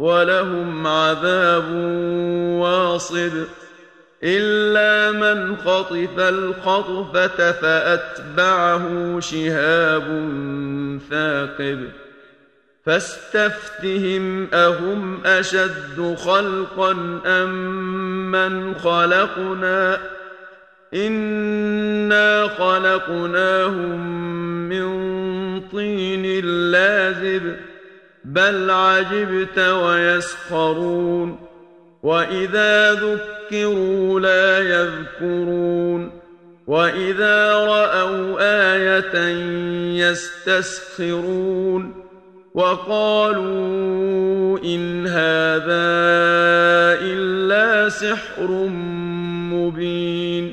ولهم عذاب واصب إلا من خطف الخطفة فأتبعه شهاب ثاقب فاستفتهم أهم أشد خلقا أم من خلقنا إنا خلقناهم من طين لازب بل عجبت ويسخرون وإذا ذكروا لا يذكرون وإذا رأوا آية يستسخرون وقالوا إن هذا إلا سحر مبين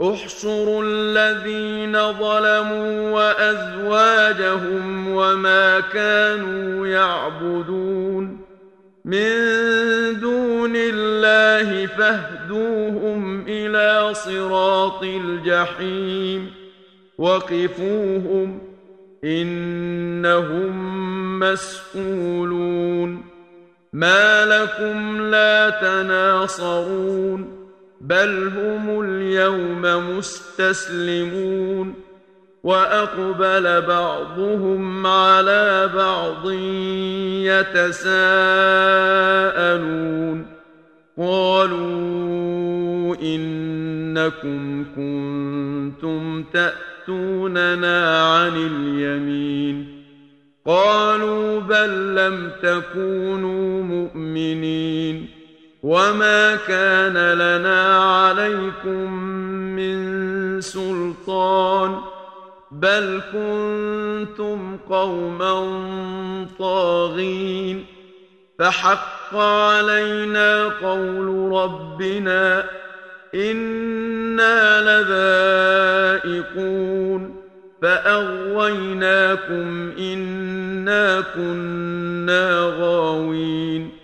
احشروا الذين ظلموا وأزواجهم وما كانوا يعبدون من دون الله فاهدوهم إلى صراط الجحيم وقفوهم إنهم مسئولون ما لكم لا تناصرون بل هم اليوم مستسلمون وأقبل بعضهم على بعض يتساءلون قالوا إنكم كنتم تأتوننا عن اليمين قالوا بل لم تكونوا مؤمنين وما كان لنا عليكم من سلطان بل كنتم قوما طاغين فحق علينا قول ربنا أنا لذائقون فاغويناكم انا كنا غاوين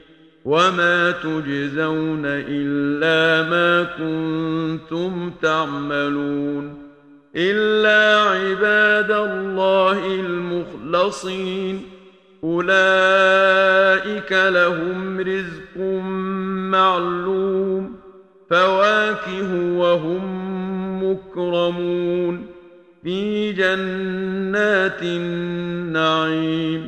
وما تجزون الا ما كنتم تعملون الا عباد الله المخلصين اولئك لهم رزق معلوم فواكه وهم مكرمون في جنات النعيم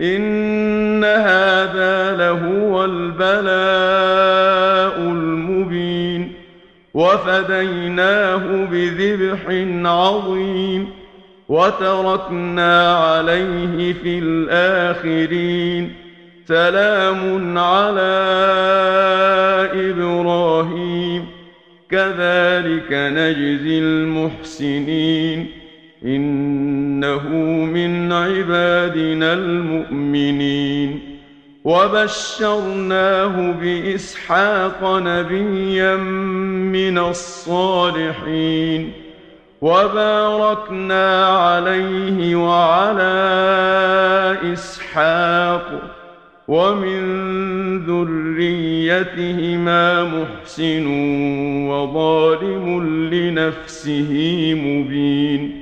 إن هذا لهو البلاء المبين وفديناه بذبح عظيم وتركنا عليه في الآخرين سلام على إبراهيم كذلك نجزي المحسنين إنه من عبادنا المؤمنين. وبشرناه بإسحاق نبيا من الصالحين. وباركنا عليه وعلى إسحاق. ومن ذريتهما محسن وظالم لنفسه مبين.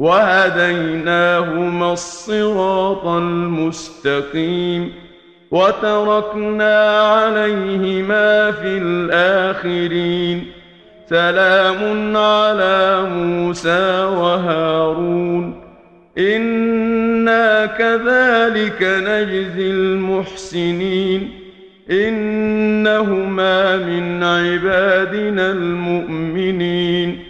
وهديناهما الصراط المستقيم وتركنا عليهما في الآخرين. سلام على موسى وهارون. إنا كذلك نجزي المحسنين. إنهما من عبادنا المؤمنين.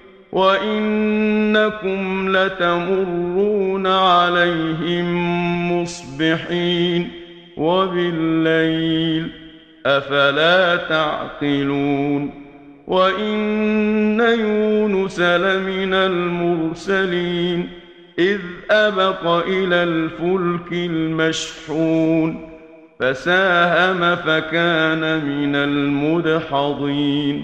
وإنكم لتمرون عليهم مصبحين وبالليل أفلا تعقلون وإن يونس لمن المرسلين إذ أبق إلى الفلك المشحون فساهم فكان من المدحضين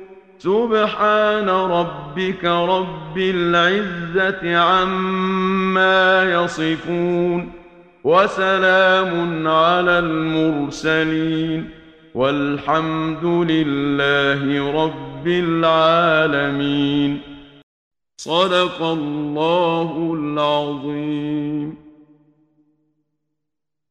سبحان ربك رب العزة عما يصفون وسلام على المرسلين والحمد لله رب العالمين صدق الله العظيم